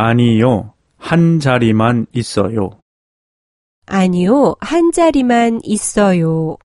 아니요, 한 자리만 있어요. 아니요, 한 자리만 있어요.